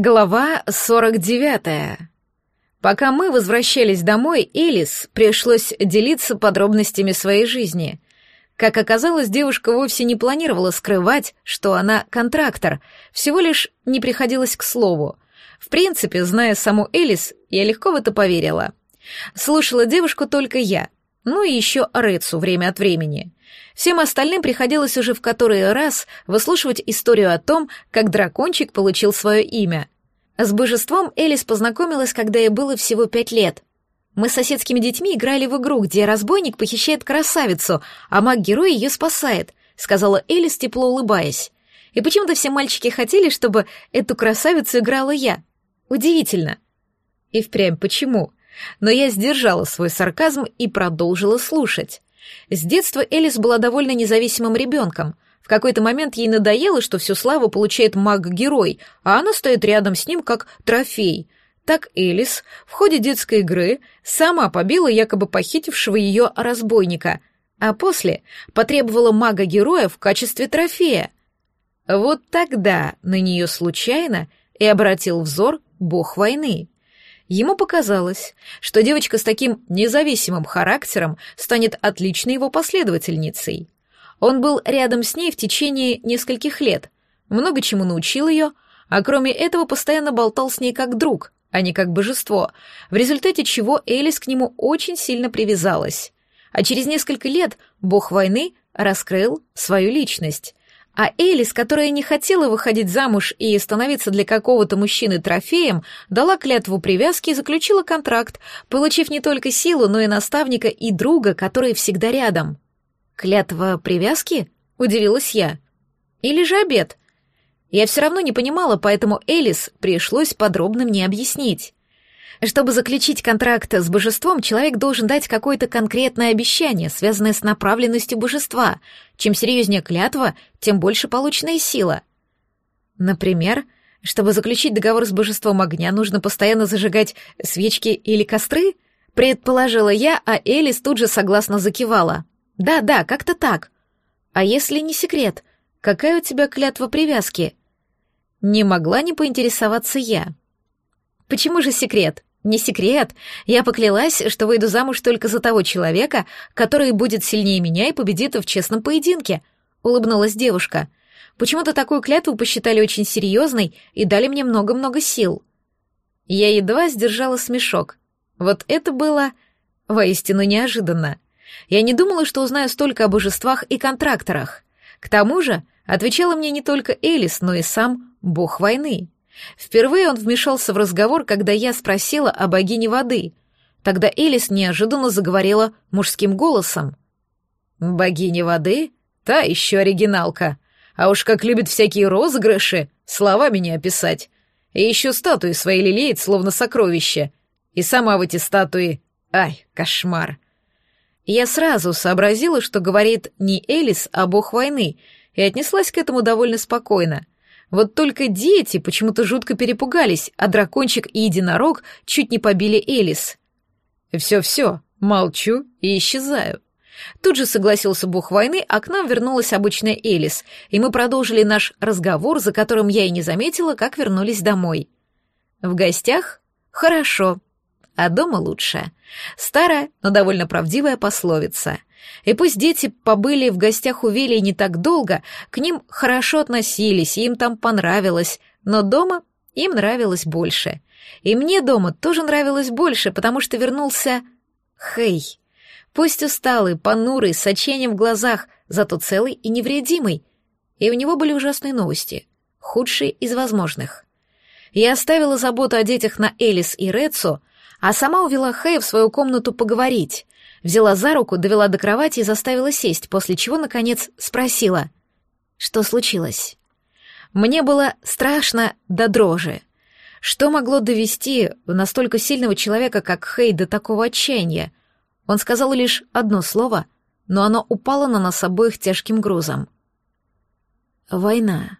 Глава 49. Пока мы возвращались домой, Элис пришлось делиться подробностями своей жизни. Как оказалось, девушка вовсе не планировала скрывать, что она контрактор, всего лишь не приходилось к слову. В принципе, зная саму Элис, я легко в это поверила. Слушала девушку только я, ну и еще Рыцу время от времени. Всем остальным приходилось уже в который раз выслушивать историю о том, как дракончик получил свое имя. С божеством Элис познакомилась, когда ей было всего пять лет. Мы с соседскими детьми играли в игру, где разбойник похищает красавицу, а маг-герой ее спасает, сказала Элис, тепло улыбаясь. И почему-то все мальчики хотели, чтобы эту красавицу играла я. Удивительно. И впрямь почему? — но я сдержала свой сарказм и продолжила слушать. С детства Элис была довольно независимым ребенком. В какой-то момент ей надоело, что всю славу получает маг-герой, а она стоит рядом с ним как трофей. Так Элис в ходе детской игры сама побила якобы похитившего ее разбойника, а после потребовала мага-героя в качестве трофея. Вот тогда на нее случайно и обратил взор бог войны. Ему показалось, что девочка с таким независимым характером станет отличной его последовательницей. Он был рядом с ней в течение нескольких лет, много чему научил ее, а кроме этого постоянно болтал с ней как друг, а не как божество, в результате чего Элис к нему очень сильно привязалась. А через несколько лет бог войны раскрыл свою личность а Элис, которая не хотела выходить замуж и становиться для какого-то мужчины трофеем, дала клятву привязки и заключила контракт, получив не только силу, но и наставника и друга, который всегда рядом. «Клятва привязки?» — удивилась я. «Или же обед?» Я все равно не понимала, поэтому Элис пришлось подробно мне объяснить. Чтобы заключить контракт с божеством, человек должен дать какое-то конкретное обещание, связанное с направленностью божества. Чем серьезнее клятва, тем больше полученная сила. Например, чтобы заключить договор с божеством огня, нужно постоянно зажигать свечки или костры? Предположила я, а Элис тут же согласно закивала. «Да-да, как-то так. А если не секрет, какая у тебя клятва привязки?» Не могла не поинтересоваться я. «Почему же секрет?» Не секрет. Я поклялась, что выйду замуж только за того человека, который будет сильнее меня и победит в честном поединке. Улыбнулась девушка. Почему-то такую клятву посчитали очень серьезной и дали мне много-много сил. Я едва сдержала смешок. Вот это было воистину неожиданно. Я не думала, что узнаю столько о божествах и контракторах. К тому же, отвечала мне не только Элис, но и сам бог войны. Впервые он вмешался в разговор, когда я спросила о богине воды. Тогда Элис неожиданно заговорила мужским голосом. «Богиня воды? Та еще оригиналка. А уж как любит всякие розыгрыши, словами не описать. И еще статуи свои лелеет, словно сокровище. И сама в эти статуи... Ай, кошмар!» Я сразу сообразила, что говорит не Элис, а бог войны, и отнеслась к этому довольно спокойно — вот только дети почему-то жутко перепугались, а дракончик и единорог чуть не побили Элис. «Все-все, молчу и исчезаю». Тут же согласился бог войны, а к нам вернулась обычная Элис, и мы продолжили наш разговор, за которым я и не заметила, как вернулись домой. В гостях? Хорошо. А дома лучше. Старая, но довольно правдивая пословица — и пусть дети побыли в гостях у Вилли не так долго, к ним хорошо относились, им там понравилось, но дома им нравилось больше. И мне дома тоже нравилось больше, потому что вернулся Хей. Пусть усталый, понурый, с сочением в глазах, зато целый и невредимый. И у него были ужасные новости, худшие из возможных. Я оставила заботу о детях на Элис и Рецу, а сама увела Хэя в свою комнату поговорить взяла за руку, довела до кровати и заставила сесть, после чего, наконец, спросила, что случилось. Мне было страшно до дрожи. Что могло довести настолько сильного человека, как Хей, до такого отчаяния? Он сказал лишь одно слово, но оно упало на нас обоих тяжким грузом. Война.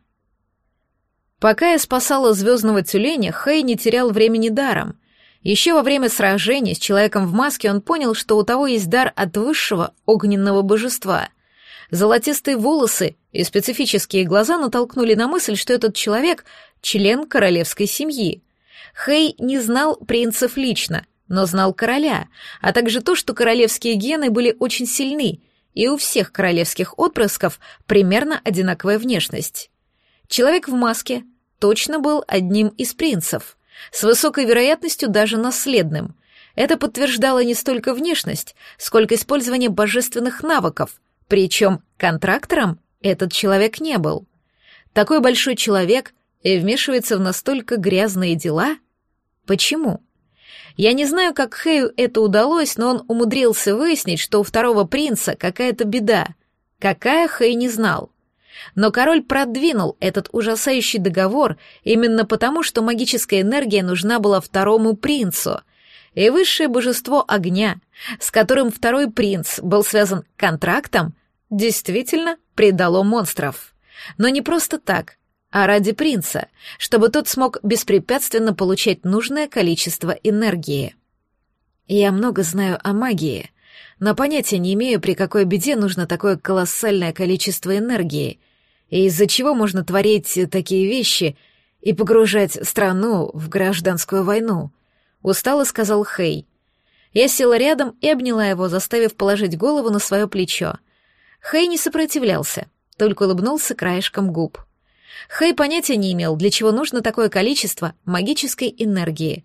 Пока я спасала звездного тюленя, Хей не терял времени даром — еще во время сражения с человеком в маске он понял, что у того есть дар от высшего огненного божества. Золотистые волосы и специфические глаза натолкнули на мысль, что этот человек — член королевской семьи. Хей не знал принцев лично, но знал короля, а также то, что королевские гены были очень сильны, и у всех королевских отпрысков примерно одинаковая внешность. Человек в маске точно был одним из принцев — с высокой вероятностью даже наследным. Это подтверждало не столько внешность, сколько использование божественных навыков, причем контрактором этот человек не был. Такой большой человек и вмешивается в настолько грязные дела? Почему? Я не знаю, как Хэю это удалось, но он умудрился выяснить, что у второго принца какая-то беда. Какая Хэй не знал. Но король продвинул этот ужасающий договор именно потому, что магическая энергия нужна была второму принцу. И высшее божество огня, с которым второй принц был связан контрактом, действительно предало монстров. Но не просто так, а ради принца, чтобы тот смог беспрепятственно получать нужное количество энергии. Я много знаю о магии, но понятия не имею, при какой беде нужно такое колоссальное количество энергии, и из-за чего можно творить такие вещи и погружать страну в гражданскую войну», — устало сказал Хей. Я села рядом и обняла его, заставив положить голову на свое плечо. Хей не сопротивлялся, только улыбнулся краешком губ. Хей понятия не имел, для чего нужно такое количество магической энергии.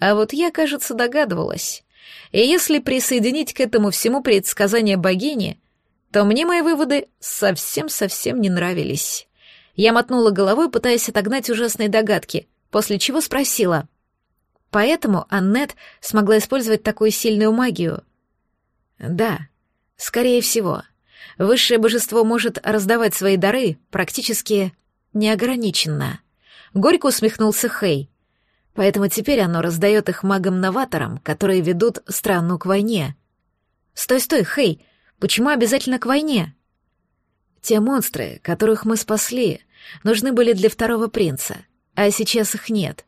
А вот я, кажется, догадывалась. И если присоединить к этому всему предсказание богини — то мне мои выводы совсем-совсем не нравились. Я мотнула головой, пытаясь отогнать ужасные догадки, после чего спросила. Поэтому Аннет смогла использовать такую сильную магию. Да, скорее всего. Высшее божество может раздавать свои дары практически неограниченно. Горько усмехнулся Хей. Поэтому теперь оно раздает их магам-новаторам, которые ведут страну к войне. «Стой, стой, Хей!» Почему обязательно к войне? Те монстры, которых мы спасли, нужны были для второго принца, а сейчас их нет.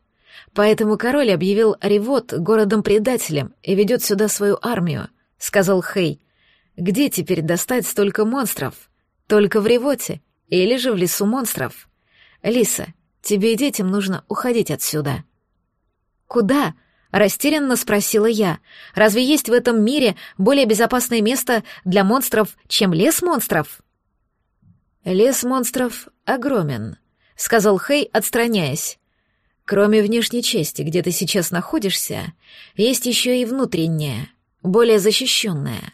Поэтому король объявил Ревот городом-предателем и ведет сюда свою армию, — сказал Хей. Где теперь достать столько монстров? Только в Ревоте или же в лесу монстров? Лиса, тебе и детям нужно уходить отсюда. Куда? — Растерянно спросила я, разве есть в этом мире более безопасное место для монстров, чем лес монстров? Лес монстров огромен, сказал Хей, отстраняясь. Кроме внешней части, где ты сейчас находишься, есть еще и внутренняя, более защищенная.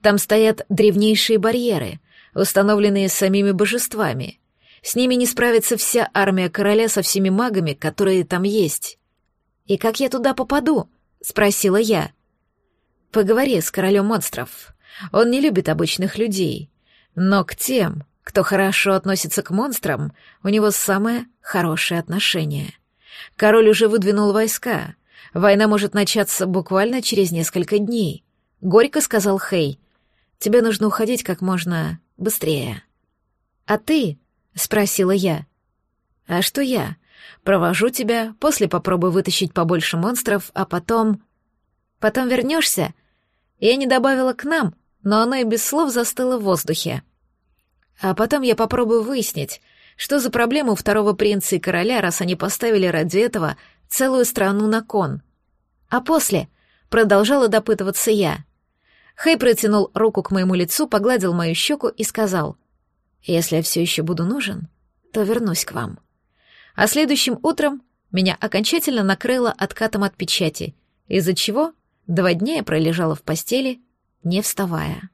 Там стоят древнейшие барьеры, установленные самими божествами. С ними не справится вся армия короля со всеми магами, которые там есть. «И как я туда попаду?» — спросила я. «Поговори с королем монстров. Он не любит обычных людей. Но к тем, кто хорошо относится к монстрам, у него самое хорошее отношение. Король уже выдвинул войска. Война может начаться буквально через несколько дней». Горько сказал Хей. «Тебе нужно уходить как можно быстрее». «А ты?» — спросила я. «А что я? Провожу тебя, после попробую вытащить побольше монстров, а потом... Потом вернешься? Я не добавила к нам, но оно и без слов застыло в воздухе. А потом я попробую выяснить, что за проблема у второго принца и короля, раз они поставили ради этого целую страну на кон. А после продолжала допытываться я. Хэй протянул руку к моему лицу, погладил мою щеку и сказал, «Если я все еще буду нужен, то вернусь к вам». А следующим утром меня окончательно накрыло откатом от печати, из-за чего два дня я пролежала в постели, не вставая.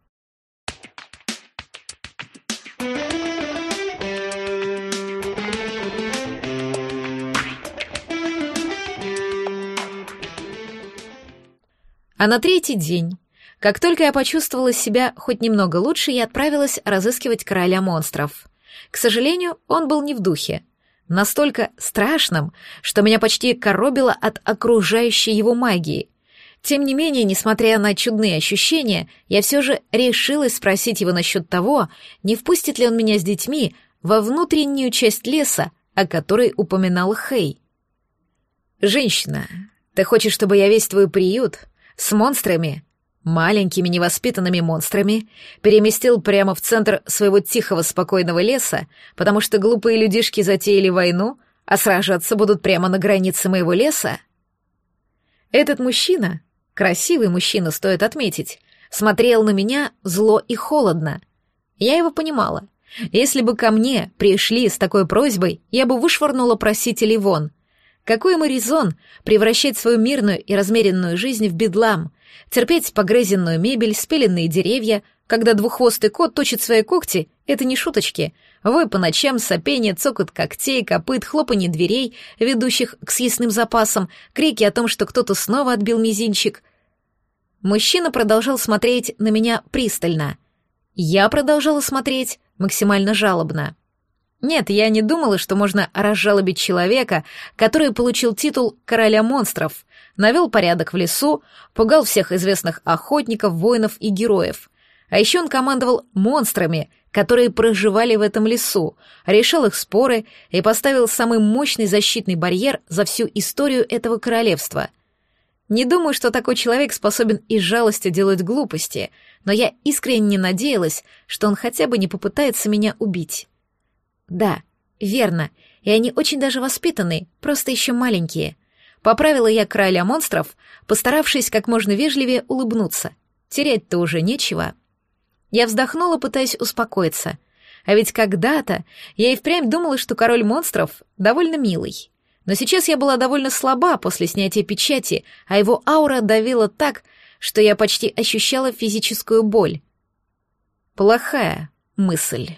А на третий день, как только я почувствовала себя хоть немного лучше, я отправилась разыскивать короля монстров. К сожалению, он был не в духе — настолько страшным, что меня почти коробило от окружающей его магии. Тем не менее, несмотря на чудные ощущения, я все же решилась спросить его насчет того, не впустит ли он меня с детьми во внутреннюю часть леса, о которой упоминал Хей. «Женщина, ты хочешь, чтобы я весь твой приют с монстрами маленькими невоспитанными монстрами, переместил прямо в центр своего тихого спокойного леса, потому что глупые людишки затеяли войну, а сражаться будут прямо на границе моего леса? Этот мужчина, красивый мужчина, стоит отметить, смотрел на меня зло и холодно. Я его понимала. Если бы ко мне пришли с такой просьбой, я бы вышвырнула просителей вон — какой им резон превращать свою мирную и размеренную жизнь в бедлам, терпеть погрызенную мебель, спеленные деревья, когда двуххвостый кот точит свои когти, это не шуточки. Вой по ночам, сопение, цокот когтей, копыт, хлопанье дверей, ведущих к съестным запасам, крики о том, что кто-то снова отбил мизинчик. Мужчина продолжал смотреть на меня пристально. Я продолжала смотреть максимально жалобно. Нет, я не думала, что можно разжалобить человека, который получил титул короля монстров, навел порядок в лесу, пугал всех известных охотников, воинов и героев. А еще он командовал монстрами, которые проживали в этом лесу, решал их споры и поставил самый мощный защитный барьер за всю историю этого королевства. Не думаю, что такой человек способен из жалости делать глупости, но я искренне надеялась, что он хотя бы не попытается меня убить. Да, верно, и они очень даже воспитаны, просто еще маленькие. Поправила я короля монстров, постаравшись как можно вежливее улыбнуться. Терять-то уже нечего. Я вздохнула, пытаясь успокоиться. А ведь когда-то я и впрямь думала, что король монстров довольно милый. Но сейчас я была довольно слаба после снятия печати, а его аура давила так, что я почти ощущала физическую боль. Плохая мысль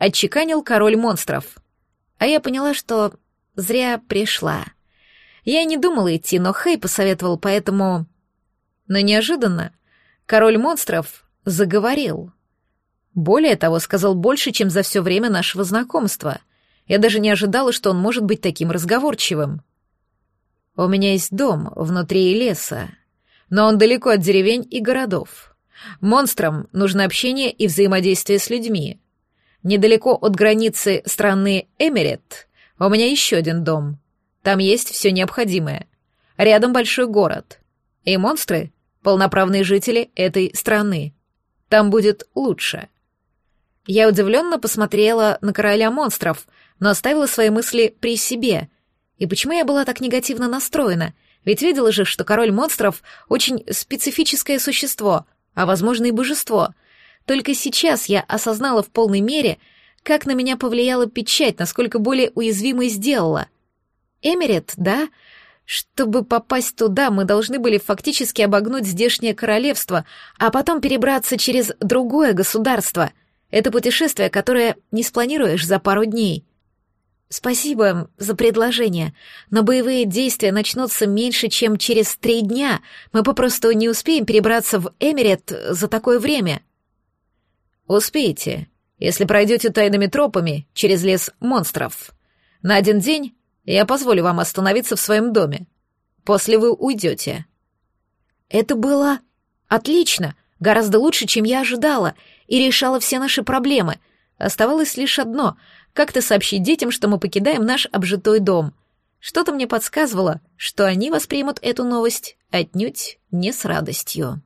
отчеканил король монстров. А я поняла, что зря пришла. Я не думала идти, но Хэй посоветовал, поэтому... Но неожиданно король монстров заговорил. Более того, сказал больше, чем за все время нашего знакомства. Я даже не ожидала, что он может быть таким разговорчивым. «У меня есть дом внутри леса, но он далеко от деревень и городов. Монстрам нужно общение и взаимодействие с людьми. Недалеко от границы страны Эмирет у меня еще один дом. Там есть все необходимое. Рядом большой город. И монстры — полноправные жители этой страны. Там будет лучше. Я удивленно посмотрела на короля монстров, но оставила свои мысли при себе. И почему я была так негативно настроена? Ведь видела же, что король монстров — очень специфическое существо, а, возможно, и божество, только сейчас я осознала в полной мере, как на меня повлияла печать, насколько более уязвимой сделала. Эмирет, да? Чтобы попасть туда, мы должны были фактически обогнуть здешнее королевство, а потом перебраться через другое государство. Это путешествие, которое не спланируешь за пару дней. Спасибо за предложение, но боевые действия начнутся меньше, чем через три дня. Мы попросту не успеем перебраться в Эмирет за такое время. Успеете, если пройдете тайными тропами через лес монстров. На один день я позволю вам остановиться в своем доме. После вы уйдете». «Это было отлично, гораздо лучше, чем я ожидала, и решала все наши проблемы. Оставалось лишь одно — как-то сообщить детям, что мы покидаем наш обжитой дом. Что-то мне подсказывало, что они воспримут эту новость отнюдь не с радостью».